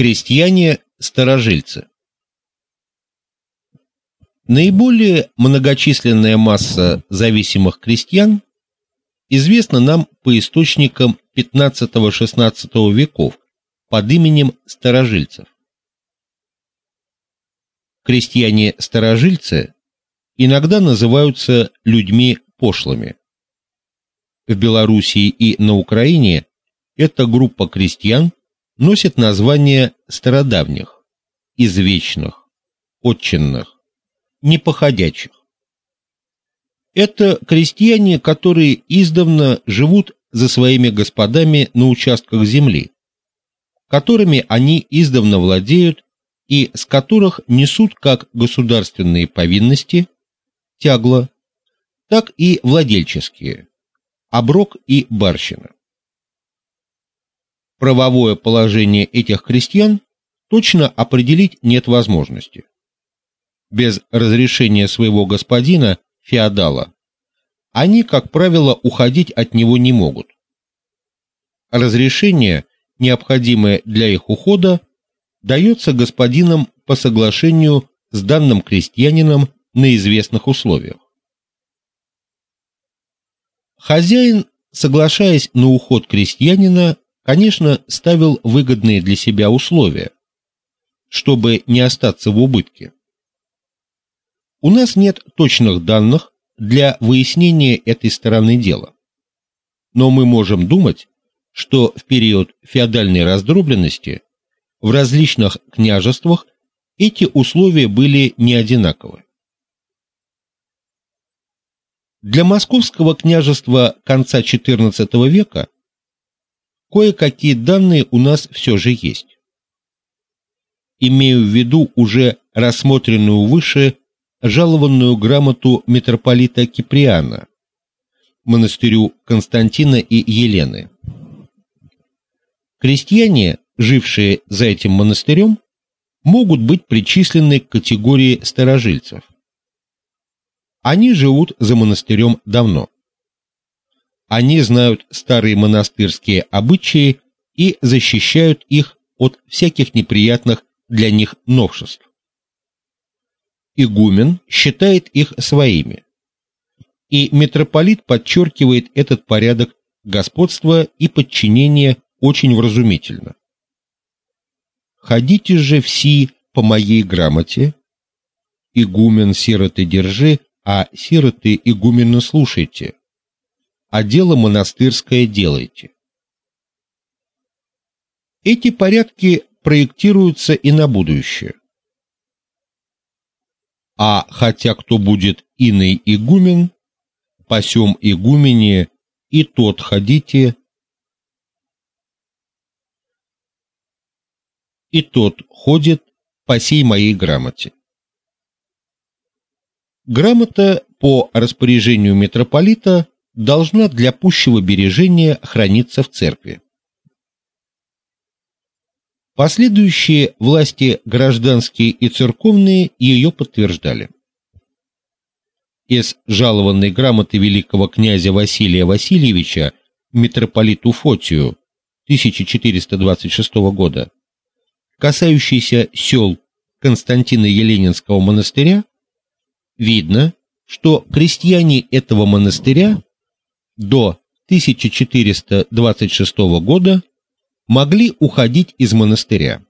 Крестьяне-старожильцы Наиболее многочисленная масса зависимых крестьян известна нам по источникам XV-XVI веков под именем старожильцев. Крестьяне-старожильцы иногда называются людьми пошлыми. В Белоруссии и на Украине эта группа крестьян носит название стародавних, извечных, отчинных, непоходячих. Это крестьяне, которые издавна живут за своими господами на участках земли, которыми они издавна владеют и с которых несут как государственные повинности тягло, так и владельческие оброк и барщина. Правовое положение этих крестьян точно определить нет возможности. Без разрешения своего господина феодала они, как правило, уходить от него не могут. Разрешение, необходимое для их ухода, дается господинам по соглашению с данным крестьянином на известных условиях. Хозяин, соглашаясь на уход крестьянина, конечно, ставил выгодные для себя условия, чтобы не остаться в убытке. У нас нет точных данных для выяснения этой стороны дела. Но мы можем думать, что в период феодальной раздробленности в различных княжествах эти условия были не одинаковы. Для московского княжества конца XIV века кое-какие данные у нас все же есть. Имею в виду уже рассмотренную выше жалованную грамоту митрополита Киприана монастырю Константина и Елены. Крестьяне, жившие за этим монастырем, могут быть причислены к категории старожильцев. Они живут за монастырем давно. Они знают старые монастырские обычаи и защищают их от всяких неприятных для них новшеств игумен считает их своими. И митрополит подчеркивает этот порядок господства и подчинения очень вразумительно. Ходите же все по моей грамоте, игумен сироты держи, а сироты игумена слушайте, а дело монастырское делайте. Эти порядки проектируются и на будущее. А хотя кто будет иный игумен, посем игумене и тот ходите, и тот ходит по сей моей грамоте. Грамота по распоряжению митрополита должна для пущего бережения храниться в церкви. Последующие власти гражданские и церковные ее подтверждали. Из жалованной грамоты великого князя Василия Васильевича митрополиту Фотию 1426 года, касающейся сел Константина Еленинского монастыря, видно, что крестьяне этого монастыря до 1426 года могли уходить из монастыря.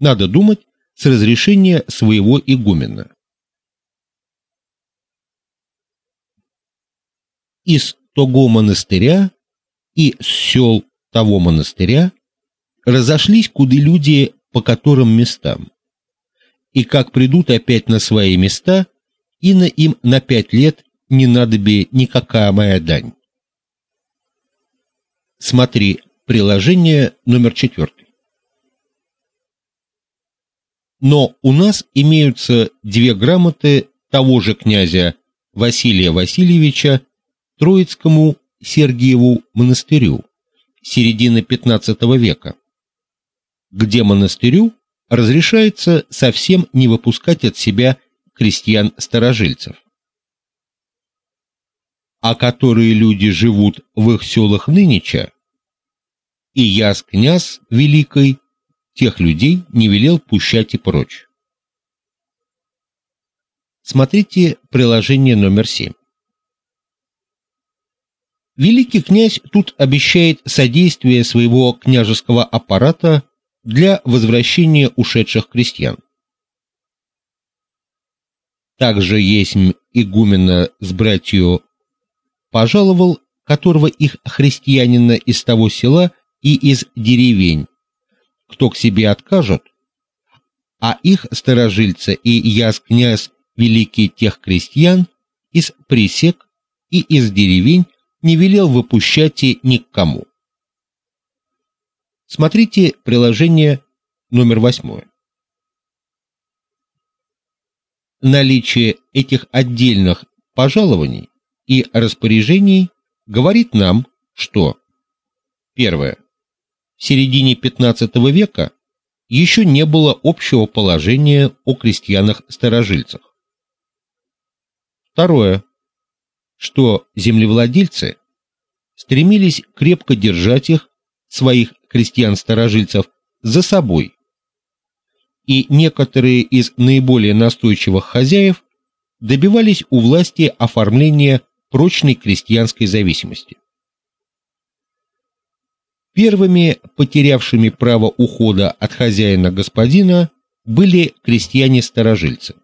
Надо думать, с разрешения своего игумена. Из того монастыря и с сел того монастыря разошлись куды люди по которым местам. И как придут опять на свои места, и на им на пять лет не надо бы никакая моя дань. Смотри Приложение номер 4. Но у нас имеются две грамоты того же князя Василия Васильевича Троицкому Сергиеву монастырю середины XV века, где монастырю разрешается совсем не выпускать от себя крестьян-старожильцев, а которые люди живут в их селах нынеча, и яс князь великий тех людей не велел пущать и прочь. Смотрите приложение номер 7. Великий князь тут обещает содействие своего княжеского аппарата для возвращения ушедших крестьян. Также есть игумена с братью пожаловал, которого их христианина из того села и из деревень, кто к себе откажет, а их сторожильца и яс князь великий тех крестьян из присек и из деревень не велел выпущать и никому. Смотрите приложение номер 8. Наличие этих отдельных пожалований и распоряжений говорит нам, что первое в середине XV века еще не было общего положения о крестьянах-старожильцах. Второе что землевладельцы стремились крепко держать их своих крестьян-старожильцев за собой. И некоторые из наиболее настойчивых хозяев добивались у власти оформления прочной крестьянской зависимости. Первыми потерявшими право ухода от хозяина-господина были крестьяне-старожильцы.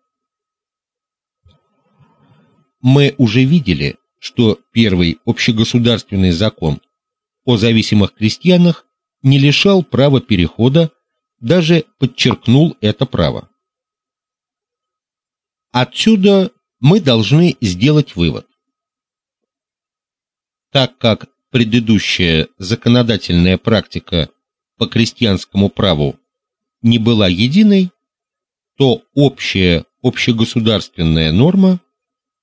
Мы уже видели, что первый общегосударственный закон о зависимых крестьянах не лишал права перехода, даже подчеркнул это право. Отсюда мы должны сделать вывод. Так как предыдущая законодательная практика по крестьянскому праву не была единой, то общая общегосударственная норма,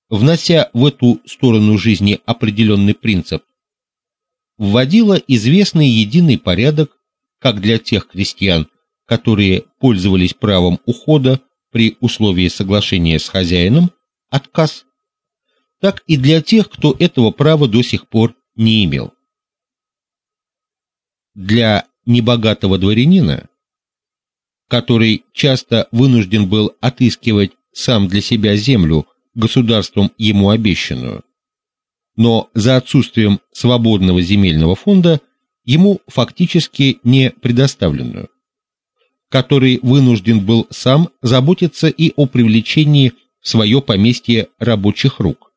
внося в эту сторону жизни определенный принцип, вводила известный единый порядок как для тех крестьян, которые пользовались правом ухода при условии соглашения с хозяином, отказ, так и для тех, кто этого права до сих пор не имел. Для небогатого дворянина, который часто вынужден был отыскивать сам для себя землю государством ему обещанную, но за отсутствием свободного земельного фонда ему фактически не предоставленную, который вынужден был сам заботиться и о привлечении в свое поместье рабочих рук.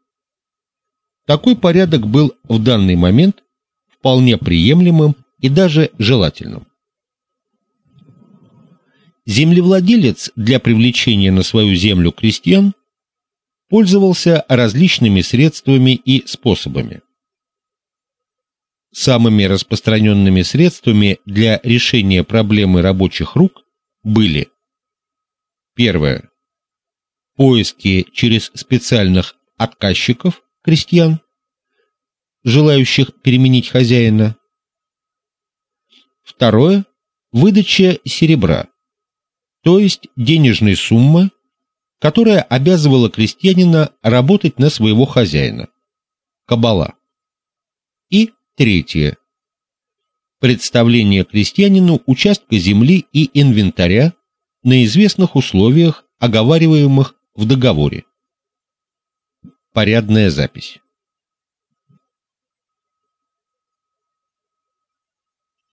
Такой порядок был в данный момент вполне приемлемым и даже желательным. Землевладелец для привлечения на свою землю крестьян пользовался различными средствами и способами. Самыми распространенными средствами для решения проблемы рабочих рук были: первое поиски через специальных отказчиков крестьян, желающих переменить хозяина. Второе выдача серебра, то есть денежной суммы, которая обязывала крестьянина работать на своего хозяина. Кабала. И третье представление крестьянину участка земли и инвентаря на известных условиях, оговариваемых в договоре. Порядная запись.